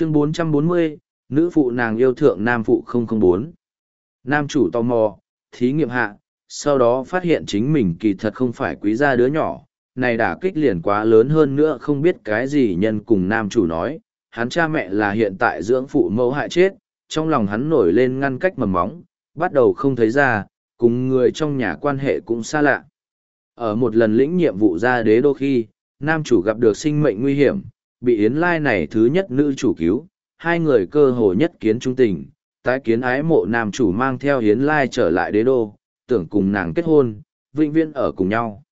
chương 440, nữ phụ nàng yêu thượng nam phụ 004. Nam chủ tò mò, thí nghiệm hạ, sau đó phát hiện chính mình kỳ thật không phải quý gia đứa nhỏ, này đả kích liền quá lớn hơn nữa không biết cái gì nhân cùng nam chủ nói, hắn cha mẹ là hiện tại dưỡng phụ mẫu hại chết, trong lòng hắn nổi lên ngăn cách mầm móng, bắt đầu không thấy ra, cùng người trong nhà quan hệ cũng xa lạ. Ở một lần lĩnh nhiệm vụ ra đế đô khi, nam chủ gặp được sinh mệnh nguy hiểm, bị Yến Lai này thứ nhất nữ chủ cứu, hai người cơ hồ nhất kiến trung tình, tái kiến ái mộ nam chủ mang theo Yến Lai trở lại đế đô, tưởng cùng nàng kết hôn, vĩnh viễn ở cùng nhau.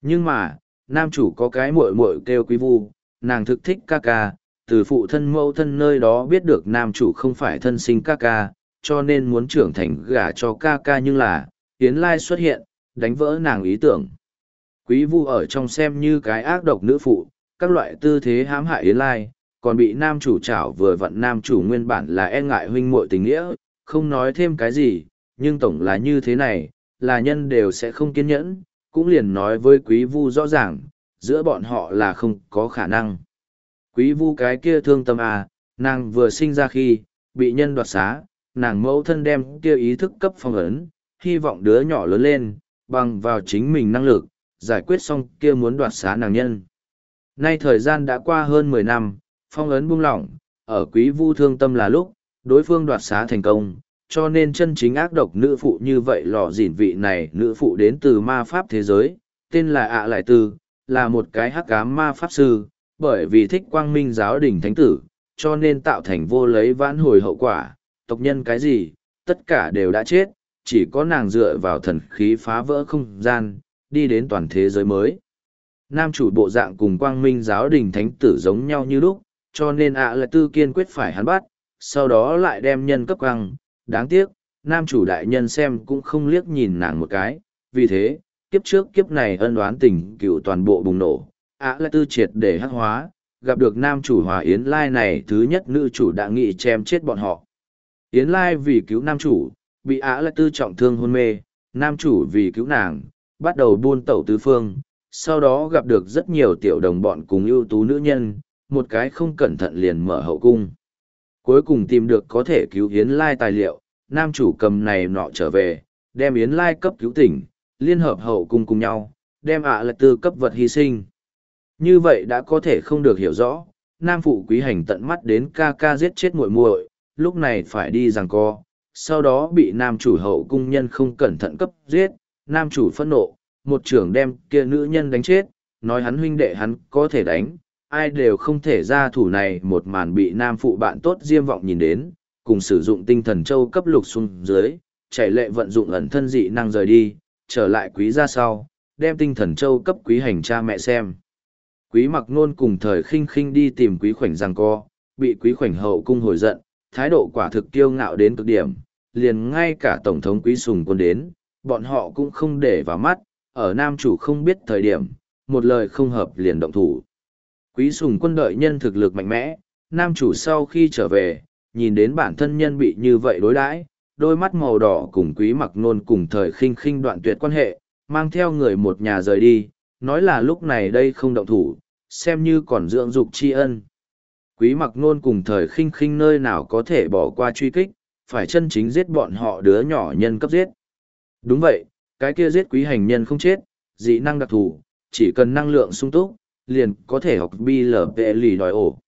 Nhưng mà, nam chủ có cái muội muội kêu quý vu, nàng thực thích ca ca, từ phụ thân mẫu thân nơi đó biết được nam chủ không phải thân sinh ca ca, cho nên muốn trưởng thành gả cho ca ca nhưng là, Yến Lai xuất hiện, đánh vỡ nàng ý tưởng. Quý vu ở trong xem như cái ác độc nữ phụ, các loại tư thế hãm hại Yến Lai, còn bị nam chủ chảo vừa vặn nam chủ nguyên bản là e ngại huynh muội tình nghĩa, không nói thêm cái gì, nhưng tổng là như thế này, là nhân đều sẽ không kiên nhẫn, cũng liền nói với quý vu rõ ràng, giữa bọn họ là không có khả năng. Quý vu cái kia thương tâm à, nàng vừa sinh ra khi, bị nhân đoạt xá, nàng mẫu thân đem kia ý thức cấp phong ấn, hy vọng đứa nhỏ lớn lên, bằng vào chính mình năng lực, giải quyết xong kia muốn đoạt xá nàng nhân. Nay thời gian đã qua hơn mười năm, phong ấn buông lỏng, ở quý vu thương tâm là lúc, đối phương đoạt xá thành công, cho nên chân chính ác độc nữ phụ như vậy lò dỉn vị này nữ phụ đến từ ma pháp thế giới, tên là ạ lại tư, là một cái hắc ám ma pháp sư, bởi vì thích quang minh giáo đình thánh tử, cho nên tạo thành vô lấy vãn hồi hậu quả, tộc nhân cái gì, tất cả đều đã chết, chỉ có nàng dựa vào thần khí phá vỡ không gian, đi đến toàn thế giới mới. Nam chủ bộ dạng cùng quang minh giáo đình thánh tử giống nhau như lúc, cho nên ạ lại tư kiên quyết phải hắn bắt, sau đó lại đem nhân cấp quăng, đáng tiếc, nam chủ đại nhân xem cũng không liếc nhìn nàng một cái, vì thế, kiếp trước kiếp này ân đoán tình cựu toàn bộ bùng nổ, ạ lại tư triệt để hắc hóa, gặp được nam chủ hòa Yến Lai này thứ nhất nữ chủ đã nghị chém chết bọn họ. Yến Lai vì cứu nam chủ, bị ạ lại tư trọng thương hôn mê, nam chủ vì cứu nàng, bắt đầu buôn tẩu tứ phương, sau đó gặp được rất nhiều tiểu đồng bọn cùng ưu tú nữ nhân, một cái không cẩn thận liền mở hậu cung. Cuối cùng tìm được có thể cứu Yến Lai tài liệu, nam chủ cầm này nọ trở về, đem Yến Lai cấp cứu tỉnh, liên hợp hậu cung cùng nhau, đem ạ lật tư cấp vật hy sinh. Như vậy đã có thể không được hiểu rõ, nam phụ quý hành tận mắt đến ca ca giết chết muội muội, lúc này phải đi rằng co, sau đó bị nam chủ hậu cung nhân không cẩn thận cấp giết, nam chủ phẫn nộ, một trưởng đem kia nữ nhân đánh chết, nói hắn huynh đệ hắn có thể đánh, ai đều không thể ra thủ này một màn bị nam phụ bạn tốt diêm vọng nhìn đến, cùng sử dụng tinh thần châu cấp lục xuống dưới, chảy lệ vận dụng ẩn thân dị năng rời đi, trở lại quý ra sau, đem tinh thần châu cấp quý hành cha mẹ xem. Quý mặc nôn cùng thời khinh khinh đi tìm quý khoảnh giang co, bị quý khoảnh hậu cung hồi giận, thái độ quả thực kiêu ngạo đến cực điểm, liền ngay cả tổng thống quý sùng quân đến, bọn họ cũng không để vào mắt, ở nam chủ không biết thời điểm, một lời không hợp liền động thủ. Quý sùng quân đợi nhân thực lực mạnh mẽ, nam chủ sau khi trở về, nhìn đến bản thân nhân bị như vậy đối đãi, đôi mắt màu đỏ cùng quý mặc nôn cùng thời khinh khinh đoạn tuyệt quan hệ, mang theo người một nhà rời đi, nói là lúc này đây không động thủ, xem như còn dưỡng dục tri ân. Quý mặc nôn cùng thời khinh khinh nơi nào có thể bỏ qua truy kích, phải chân chính giết bọn họ đứa nhỏ nhân cấp giết. Đúng vậy, cái kia giết quý hành nhân không chết, dị năng đặc thù, chỉ cần năng lượng sung túc, liền có thể học bi lở lì đòi ổ.